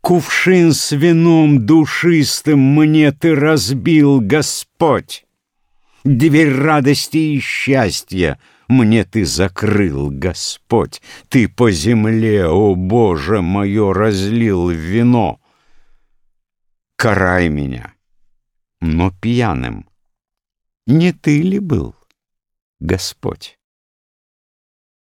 Кувшин с вином душистым мне ты разбил, Господь. Дверь радости и счастья мне ты закрыл, Господь. Ты по земле, о Боже мое, разлил вино. Карай меня, но пьяным. Не ты ли был, Господь?